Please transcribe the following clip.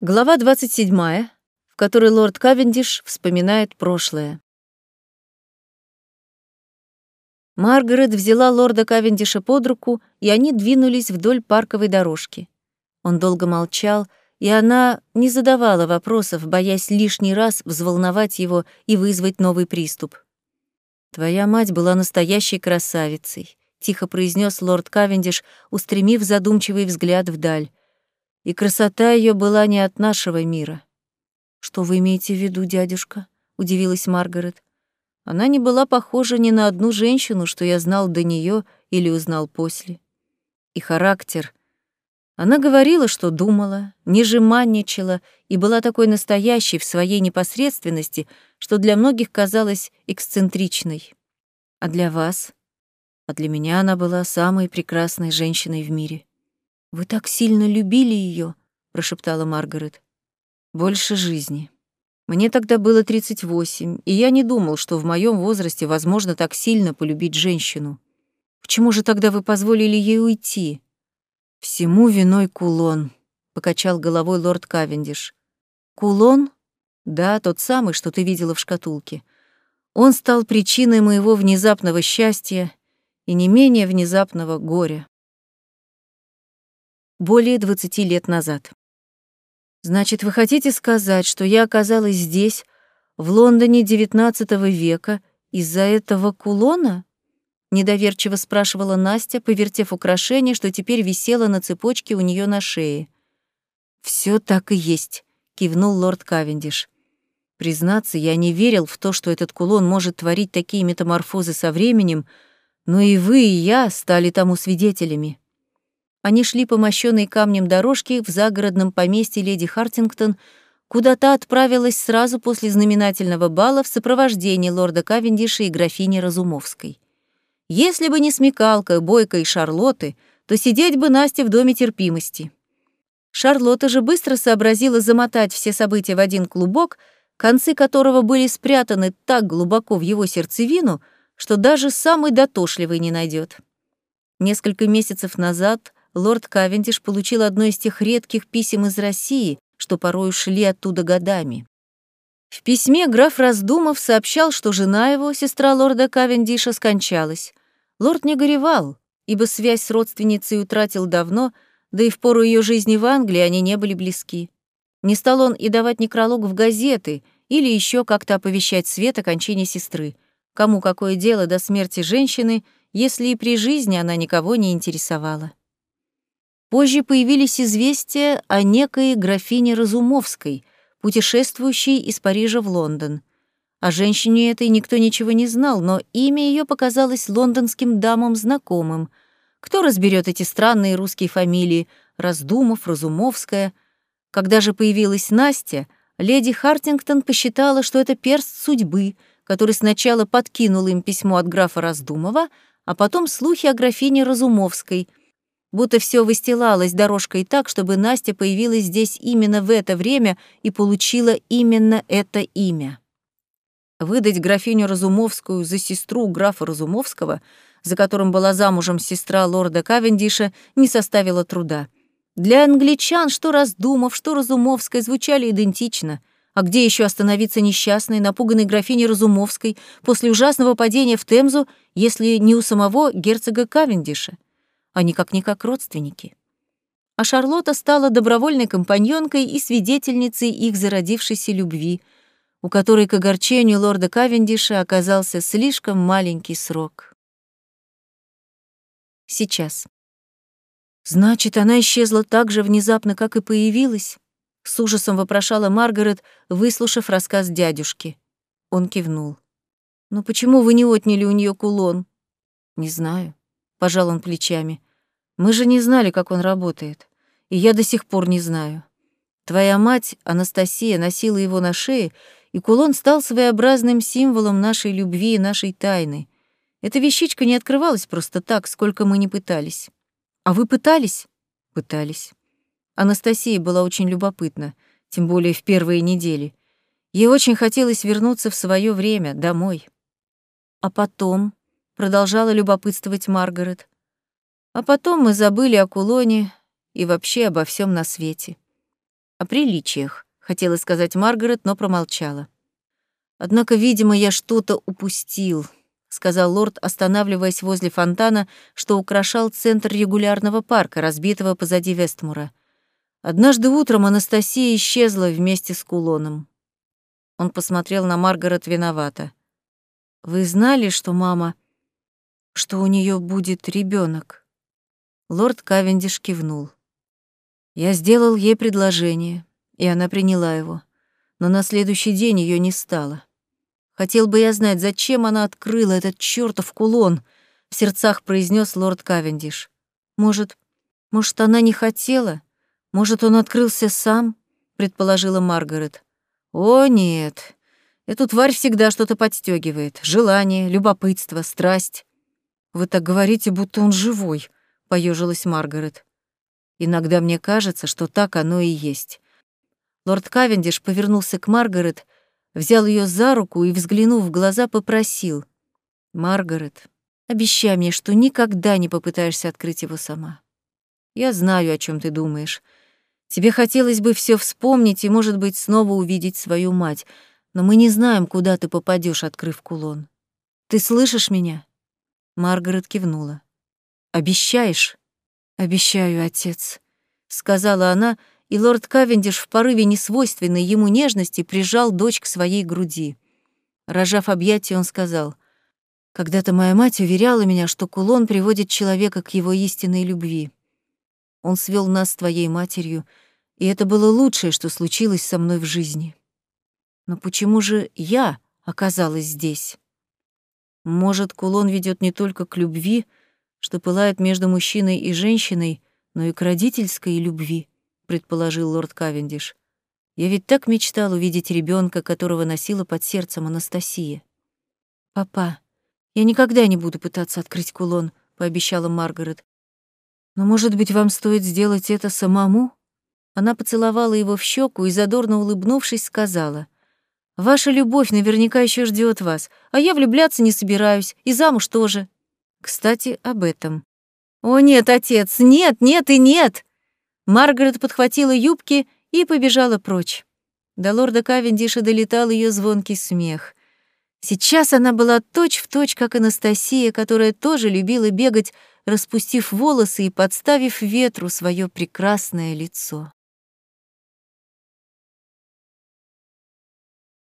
Глава 27, в которой лорд Кавендиш вспоминает прошлое. Маргарет взяла лорда Кавендиша под руку, и они двинулись вдоль парковой дорожки. Он долго молчал, и она не задавала вопросов, боясь лишний раз взволновать его и вызвать новый приступ. «Твоя мать была настоящей красавицей», — тихо произнес лорд Кавендиш, устремив задумчивый взгляд вдаль и красота ее была не от нашего мира. Что вы имеете в виду, дядюшка? удивилась Маргарет. Она не была похожа ни на одну женщину, что я знал до нее или узнал после. И характер. Она говорила, что думала, не жеманничала и была такой настоящей в своей непосредственности, что для многих казалась эксцентричной. А для вас? А для меня она была самой прекрасной женщиной в мире. «Вы так сильно любили ее, прошептала Маргарет. «Больше жизни. Мне тогда было 38, и я не думал, что в моем возрасте возможно так сильно полюбить женщину. Почему же тогда вы позволили ей уйти?» «Всему виной кулон», — покачал головой лорд Кавендиш. «Кулон? Да, тот самый, что ты видела в шкатулке. Он стал причиной моего внезапного счастья и не менее внезапного горя более 20 лет назад. Значит, вы хотите сказать, что я оказалась здесь, в Лондоне XIX века, из-за этого кулона? Недоверчиво спрашивала Настя, повертев украшение, что теперь висело на цепочке у нее на шее. Все так и есть, кивнул лорд Кавендиш. Признаться, я не верил в то, что этот кулон может творить такие метаморфозы со временем, но и вы, и я стали тому свидетелями. Они шли по мощенной камнем дорожке в загородном поместье леди Хартингтон, куда та отправилась сразу после знаменательного бала в сопровождении лорда Кавендиша и графини Разумовской. Если бы не смекалка, бойка и Шарлотты, то сидеть бы Насте в доме терпимости. Шарлотта же быстро сообразила замотать все события в один клубок, концы которого были спрятаны так глубоко в его сердцевину, что даже самый дотошливый не найдет. Несколько месяцев назад лорд Кавендиш получил одно из тех редких писем из России, что порой шли оттуда годами. В письме граф Раздумов сообщал, что жена его, сестра лорда Кавендиша, скончалась. Лорд не горевал, ибо связь с родственницей утратил давно, да и в пору ее жизни в Англии они не были близки. Не стал он и давать некролог в газеты или еще как-то оповещать свет о кончине сестры. Кому какое дело до смерти женщины, если и при жизни она никого не интересовала. Позже появились известия о некой графине Разумовской, путешествующей из Парижа в Лондон. О женщине этой никто ничего не знал, но имя ее показалось лондонским дамам знакомым. Кто разберет эти странные русские фамилии Раздумов, Разумовская? Когда же появилась Настя, леди Хартингтон посчитала, что это перст судьбы, который сначала подкинул им письмо от графа Раздумова, а потом слухи о графине Разумовской — будто все выстилалось дорожкой так, чтобы Настя появилась здесь именно в это время и получила именно это имя. Выдать графиню Разумовскую за сестру графа Разумовского, за которым была замужем сестра лорда Кавендиша, не составило труда. Для англичан что Раздумов, что Разумовская звучали идентично. А где еще остановиться несчастной, напуганной графиней Разумовской после ужасного падения в Темзу, если не у самого герцога Кавендиша? Они как-никак родственники. А Шарлотта стала добровольной компаньонкой и свидетельницей их зародившейся любви, у которой к огорчению лорда Кавендиша оказался слишком маленький срок. Сейчас. Значит, она исчезла так же внезапно, как и появилась? С ужасом вопрошала Маргарет, выслушав рассказ дядюшки. Он кивнул. «Но почему вы не отняли у нее кулон?» «Не знаю», — пожал он плечами. Мы же не знали, как он работает. И я до сих пор не знаю. Твоя мать, Анастасия, носила его на шее, и кулон стал своеобразным символом нашей любви и нашей тайны. Эта вещичка не открывалась просто так, сколько мы не пытались. А вы пытались? Пытались. Анастасия была очень любопытна, тем более в первые недели. Ей очень хотелось вернуться в свое время, домой. А потом, продолжала любопытствовать Маргарет, а потом мы забыли о кулоне и вообще обо всем на свете. О приличиях, хотела сказать Маргарет, но промолчала. Однако, видимо, я что-то упустил, сказал лорд, останавливаясь возле фонтана, что украшал центр регулярного парка, разбитого позади Вестмура. Однажды утром Анастасия исчезла вместе с кулоном. Он посмотрел на Маргарет виновато. Вы знали, что мама, что у нее будет ребенок? Лорд Кавендиш кивнул. Я сделал ей предложение, и она приняла его. Но на следующий день ее не стало. Хотел бы я знать, зачем она открыла этот чёртов кулон, в сердцах произнес лорд Кавендиш. Может, может, она не хотела? Может, он открылся сам? предположила Маргарет. О, нет. Эту тварь всегда что-то подстегивает. Желание, любопытство, страсть. Вы так говорите, будто он живой, поежилась Маргарет. Иногда мне кажется, что так оно и есть. Лорд Кавендиш повернулся к Маргарет, взял ее за руку и, взглянув в глаза, попросил. «Маргарет, обещай мне, что никогда не попытаешься открыть его сама. Я знаю, о чем ты думаешь. Тебе хотелось бы все вспомнить и, может быть, снова увидеть свою мать, но мы не знаем, куда ты попадешь, открыв кулон. Ты слышишь меня?» Маргарет кивнула. «Обещаешь?» «Обещаю, отец», — сказала она, и лорд Кавендиш в порыве несвойственной ему нежности прижал дочь к своей груди. Рожав объятие, он сказал, «Когда-то моя мать уверяла меня, что кулон приводит человека к его истинной любви. Он свел нас с твоей матерью, и это было лучшее, что случилось со мной в жизни. Но почему же я оказалась здесь? Может, кулон ведет не только к любви, — что пылает между мужчиной и женщиной, но и к родительской любви, предположил лорд Кавендиш. Я ведь так мечтал увидеть ребенка, которого носила под сердцем Анастасия. Папа, я никогда не буду пытаться открыть кулон, пообещала Маргарет. Но, может быть, вам стоит сделать это самому? Она поцеловала его в щеку и задорно улыбнувшись сказала: Ваша любовь наверняка еще ждет вас, а я влюбляться не собираюсь, и замуж тоже. Кстати, об этом. «О, нет, отец, нет, нет и нет!» Маргарет подхватила юбки и побежала прочь. До лорда Кавендиша долетал ее звонкий смех. Сейчас она была точь-в-точь, точь, как Анастасия, которая тоже любила бегать, распустив волосы и подставив ветру свое прекрасное лицо.